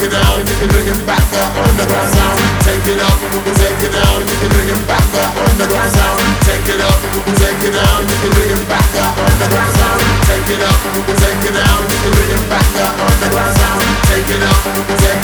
take it out, you can bring it back up sound. Take it out, and we take it you can bring it back up underground sound. Take it out, and we take it out, you can bring it back up underground sound. Take it out, and we take it out, you can bring it back up underground sound. Take it out, and we take